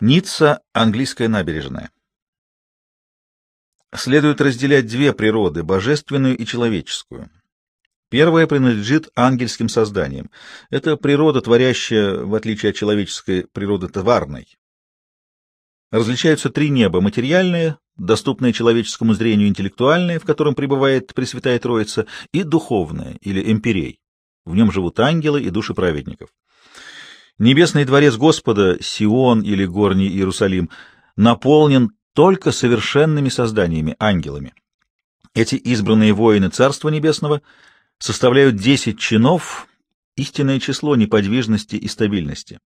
Ницца, английская набережная. Следует разделять две природы, божественную и человеческую. Первая принадлежит ангельским созданиям. Это природа, творящая, в отличие от человеческой природы, тварной. Различаются три неба — материальное, доступное человеческому зрению интеллектуальное, в котором пребывает Пресвятая Троица, и духовное, или эмпирей. В нем живут ангелы и души праведников. Небесный дворец Господа, Сион или Горний Иерусалим, наполнен только совершенными созданиями, ангелами. Эти избранные воины Царства Небесного составляют десять чинов, истинное число неподвижности и стабильности.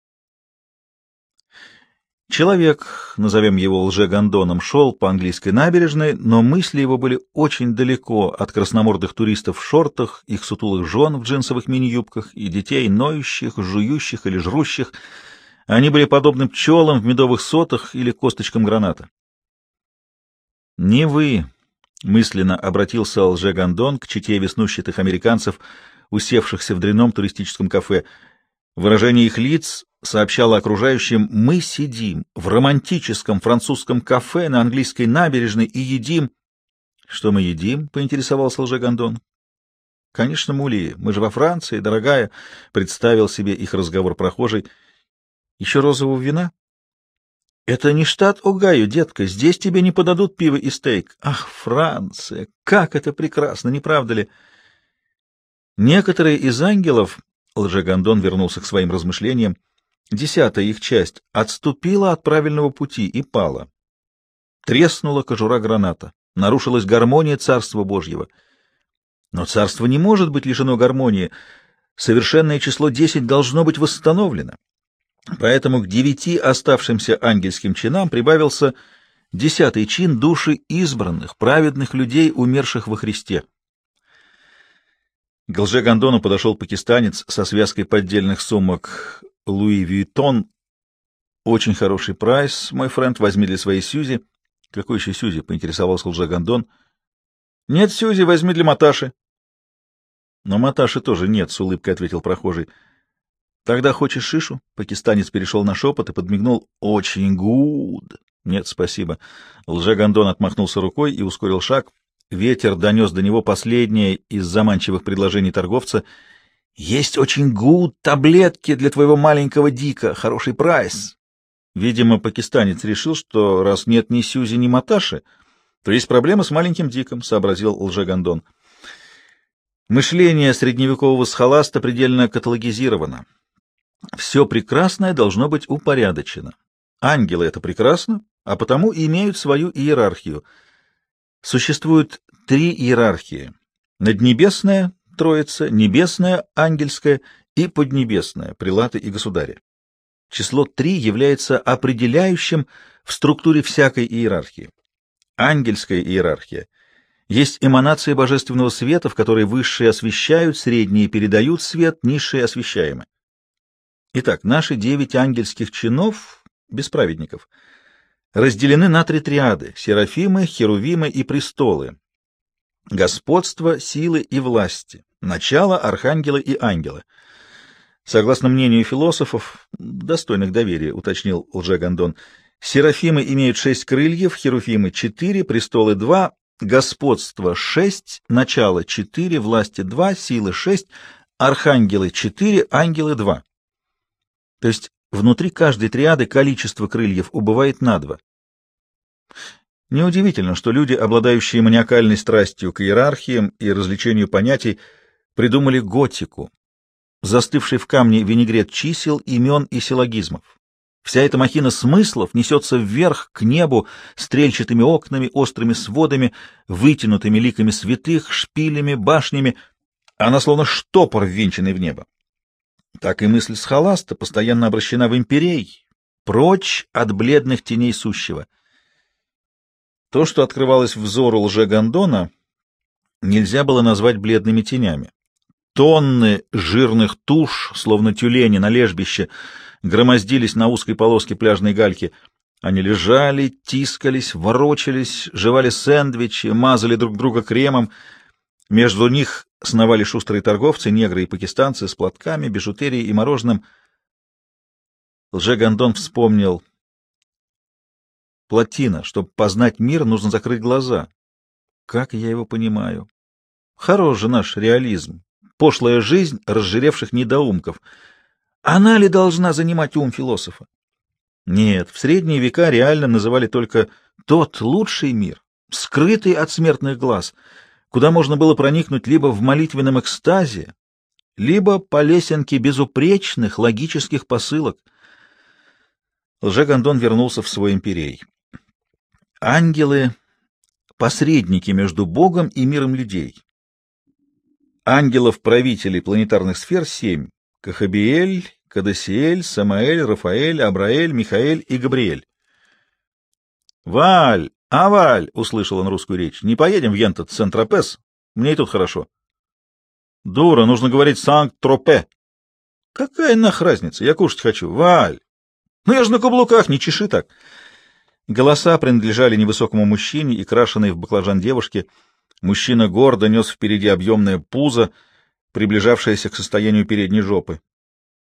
Человек, назовем его лже-гондоном, шел по английской набережной, но мысли его были очень далеко от красномордых туристов в шортах, их сутулых жен в джинсовых мини-юбках и детей, ноющих, жующих или жрущих. Они были подобны пчелам в медовых сотах или косточкам граната. «Не вы», — мысленно обратился лже-гондон к чете веснущатых американцев, усевшихся в дряном туристическом кафе. Выражение их лиц сообщала окружающим, мы сидим в романтическом французском кафе на английской набережной и едим... — Что мы едим? — поинтересовался лжегондон. — Конечно, Мули, мы же во Франции, дорогая, — представил себе их разговор прохожий. — Еще розового вина? — Это не штат Огайо, детка, здесь тебе не подадут пиво и стейк. Ах, Франция, как это прекрасно, не правда ли? Некоторые из ангелов, — лжегондон вернулся к своим размышлениям, — Десятая их часть отступила от правильного пути и пала. Треснула кожура граната, нарушилась гармония Царства Божьего. Но Царство не может быть лишено гармонии. Совершенное число десять должно быть восстановлено. Поэтому к девяти оставшимся ангельским чинам прибавился десятый чин души избранных, праведных людей, умерших во Христе. К лже-гондону подошел пакистанец со связкой поддельных сумок Louis Vuitton. Очень хороший price, мой friend, возьми для своей Сьюзи. Какой еще Сьюзи? — поинтересовался лжегондон. — Нет, Сьюзи, возьми для Маташи. — Но Маташи тоже нет, — с улыбкой ответил прохожий. — Тогда хочешь шишу? Пакистанец перешел на шепот и подмигнул. — Очень good. — Нет, спасибо. Лжегондон отмахнулся рукой и ускорил шаг. Ветер донес до него последнее из заманчивых предложений торговца — есть очень good таблетки для твоего маленького Дика, хороший price. Видимо, пакистанец решил, что раз нет ни Сюзи, ни Маташи, то есть проблема с маленьким Диком, — сообразил лжегондон. Мышление средневекового схоласта предельно каталогизировано. Все прекрасное должно быть упорядочено. Ангелы — это прекрасно, а потому имеют свою иерархию. Существует три иерархии — наднебесная, Троица, Небесная, Ангельская и Поднебесная, Прилаты и Государи. Число три является определяющим в структуре всякой иерархии. Ангельская иерархия есть эманация божественного света, в которой высшие освещают, средние передают свет, низшие освещаемы. Итак, наши девять ангельских чинов, бесправедников, разделены на три триады — серафимы, херувимы и престолы, господство, силы и власти, начало, архангелы и ангелы. Согласно мнению философов, достойных доверия, уточнил лжегондон, серафимы имеют шесть крыльев, херуфимы — четыре, престолы — два, господство — шесть, начало — четыре, власти — два, силы — шесть, архангелы — четыре, ангелы — два. То есть внутри каждой триады количество крыльев убывает на два. Неудивительно, что люди, обладающие маниакальной страстью к иерархиям и развлечению понятий, придумали готику, застывший в камне винегрет чисел, имен и силлогизмов. Вся эта махина смыслов несется вверх, к небу, стрельчатыми окнами, острыми сводами, вытянутыми ликами святых, шпилями, башнями. Она словно штопор, ввинченный в небо. Так и мысль схоласта постоянно обращена в имперей, прочь от бледных теней сущего — то, что открывалось взору лже-гондона, нельзя было назвать бледными тенями. Тонны жирных туш, словно тюлени на лежбище, громоздились на узкой полоске пляжной гальки. Они лежали, тискались, ворочались, жевали сэндвичи, мазали друг друга кремом. Между них сновали шустрые торговцы, негры и пакистанцы с платками, бижутерией и мороженым. Лже-гондон вспомнил Плотина. Чтобы познать мир, нужно закрыть глаза. Как я его понимаю? Хорош же наш реализм. Пошлая жизнь разжиревших недоумков. Она ли должна занимать ум философа? Нет, в средние века реально называли только тот лучший мир, скрытый от смертных глаз, куда можно было проникнуть либо в молитвенном экстазе, либо по лесенке безупречных логических посылок. Лжегондон вернулся в свой империй. Ангелы — посредники между Богом и миром людей. Ангелов-правителей планетарных сфер семь — Кахабиэль, Кадасиэль, Самаэль, Рафаэль, Абраэль, Михаэль и Габриэль. «Валь! Аваль!» — услышал он русскую речь. «Не поедем в Ентот, Сент-Тропес? Мне и тут хорошо». «Дура, нужно говорить Санкт-Тропе». «Какая нах разница? Я кушать хочу. Валь! Ну я же на каблуках, не чеши так». Голоса принадлежали невысокому мужчине и крашеной в баклажан девушке. Мужчина гордо нес впереди объемное пузо, приближавшееся к состоянию передней жопы.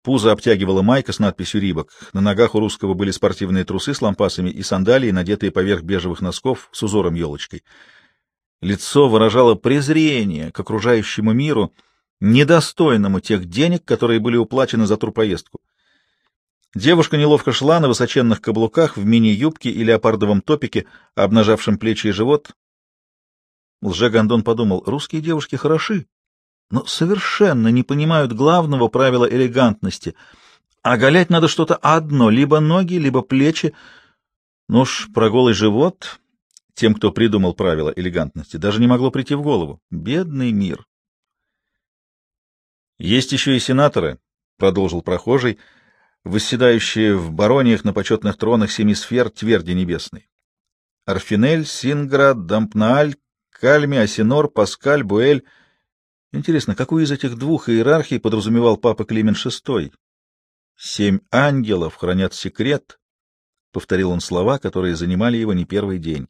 Пузо обтягивала майка с надписью «Рибок». На ногах у русского были спортивные трусы с лампасами и сандалии, надетые поверх бежевых носков с узором елочкой. Лицо выражало презрение к окружающему миру, недостойному тех денег, которые были уплачены за турпоездку. Девушка неловко шла на высоченных каблуках в мини-юбке и леопардовом топике, обнажавшем плечи и живот. Лже-Гондон подумал, русские девушки хороши, но совершенно не понимают главного правила элегантности. Оголять надо что-то одно, либо ноги, либо плечи. Ну уж про голый живот тем, кто придумал правила элегантности, даже не могло прийти в голову. Бедный мир. Есть еще и сенаторы, — продолжил прохожий, восседающие в барониях на почетных тронах семи сфер тверди небесной. Арфинель, Синград, Дампнааль, Кальми, Асинор, Паскаль, Буэль — Интересно, какую из этих двух иерархий подразумевал папа Климент VI? «Семь ангелов хранят секрет», — повторил он слова, которые занимали его не первый день.